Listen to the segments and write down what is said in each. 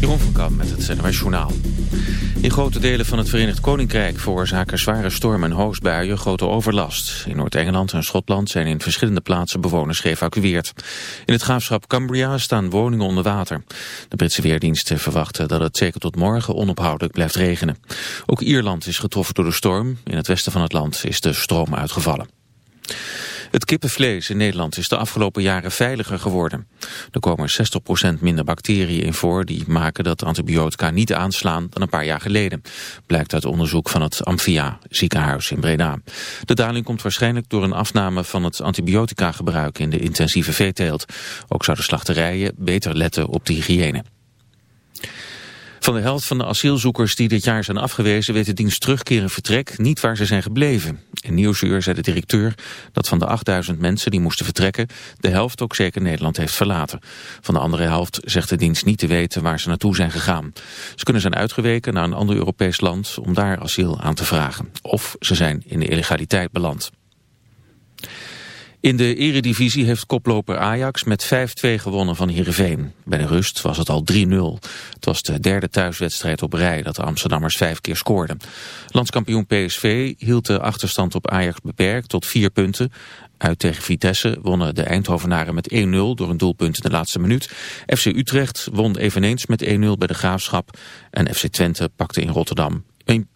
Jeroen van met het NRS Journaal. In grote delen van het Verenigd Koninkrijk veroorzaken zware stormen en hoosbuien grote overlast. In Noord-Engeland en Schotland zijn in verschillende plaatsen bewoners geëvacueerd. In het graafschap Cumbria staan woningen onder water. De Britse weerdiensten verwachten dat het zeker tot morgen onophoudelijk blijft regenen. Ook Ierland is getroffen door de storm. In het westen van het land is de stroom uitgevallen. Het kippenvlees in Nederland is de afgelopen jaren veiliger geworden. Er komen 60% minder bacteriën in voor die maken dat antibiotica niet aanslaan dan een paar jaar geleden. Blijkt uit onderzoek van het Amphia ziekenhuis in Breda. De daling komt waarschijnlijk door een afname van het antibiotica gebruik in de intensieve veeteelt. Ook zouden slachterijen beter letten op de hygiëne. Van de helft van de asielzoekers die dit jaar zijn afgewezen... weet de dienst terugkeren vertrek niet waar ze zijn gebleven. In Nieuwsuur zei de directeur dat van de 8000 mensen die moesten vertrekken... de helft ook zeker Nederland heeft verlaten. Van de andere helft zegt de dienst niet te weten waar ze naartoe zijn gegaan. Ze kunnen zijn uitgeweken naar een ander Europees land... om daar asiel aan te vragen. Of ze zijn in de illegaliteit beland. In de eredivisie heeft koploper Ajax met 5-2 gewonnen van Heerenveen. Bij de rust was het al 3-0. Het was de derde thuiswedstrijd op rij dat de Amsterdammers vijf keer scoorden. Landskampioen PSV hield de achterstand op Ajax beperkt tot vier punten. Uit tegen Vitesse wonnen de Eindhovenaren met 1-0 door een doelpunt in de laatste minuut. FC Utrecht won eveneens met 1-0 bij de Graafschap. En FC Twente pakte in Rotterdam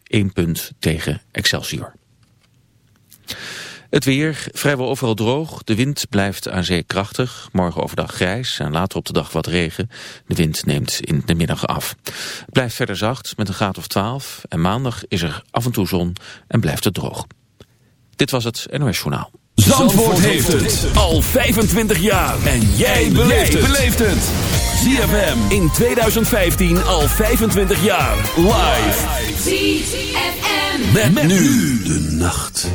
1 punt tegen Excelsior. Het weer, vrijwel overal droog. De wind blijft aan zee krachtig. Morgen overdag grijs en later op de dag wat regen. De wind neemt in de middag af. Het blijft verder zacht met een graad of 12. En maandag is er af en toe zon en blijft het droog. Dit was het NOS Journaal. Zandvoort, heeft het al 25 jaar. En jij beleeft het. ZFM in 2015 al 25 jaar. Live. ZFM. met nu de nacht.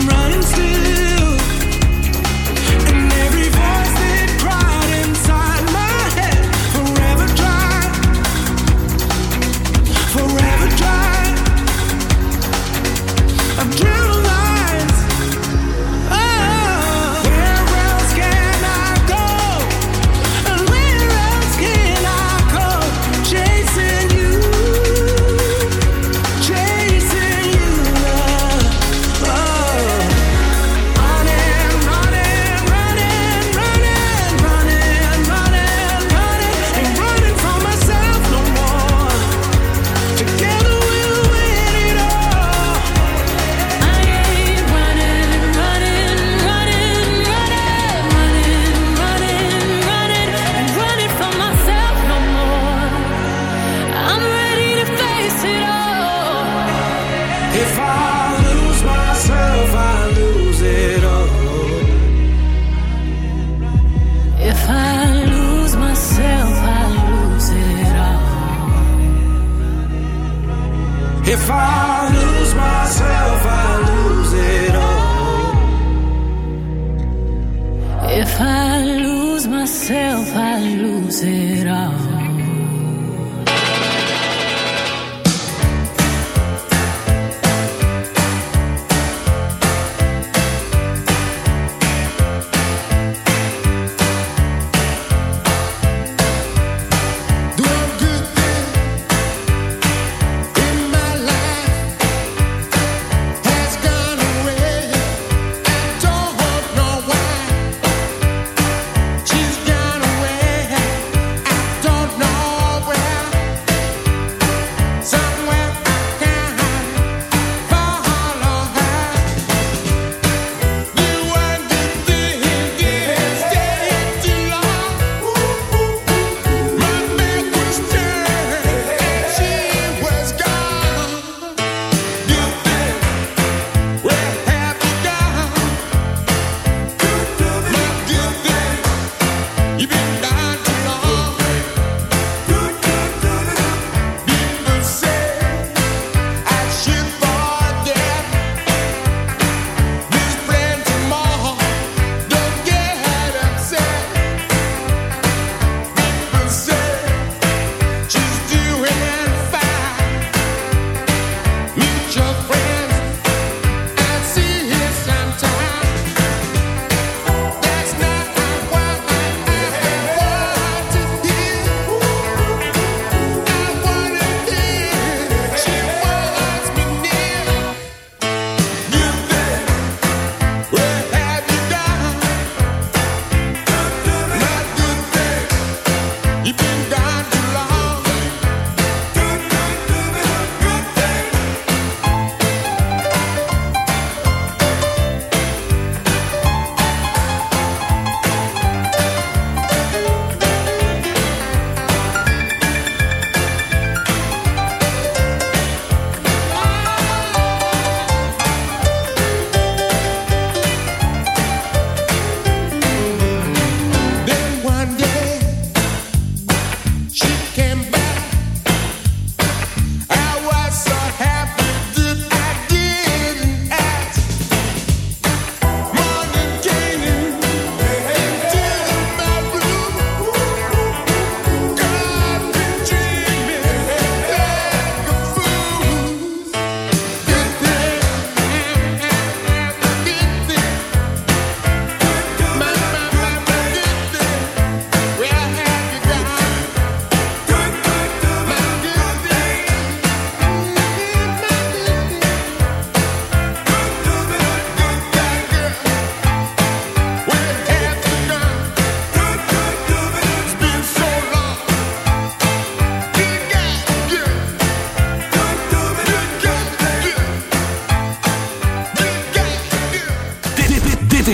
Don't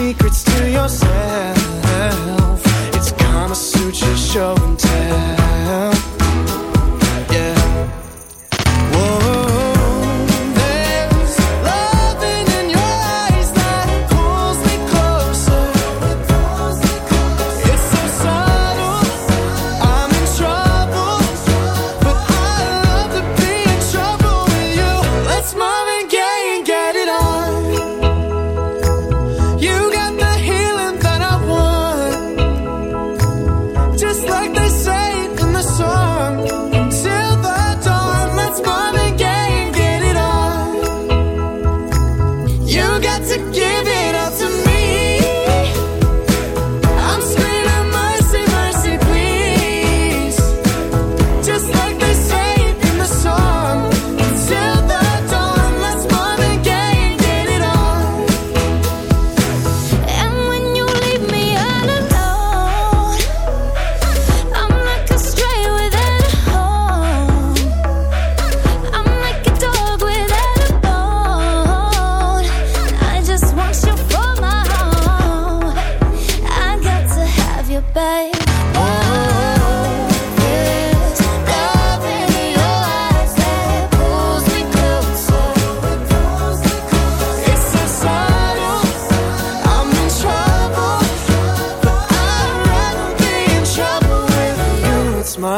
secrets to yourself. It's Kama Sutra showing.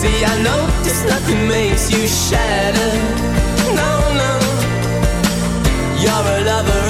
See, I notice nothing makes you shatter. No, no. You're a lover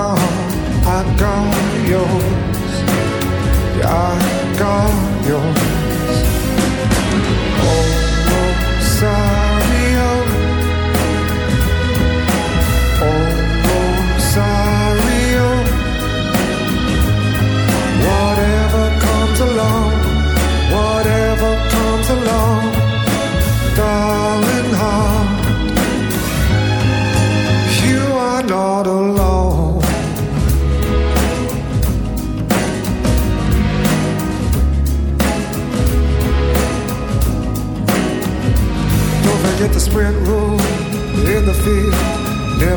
Got I got yours. I got yours.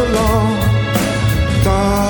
along. God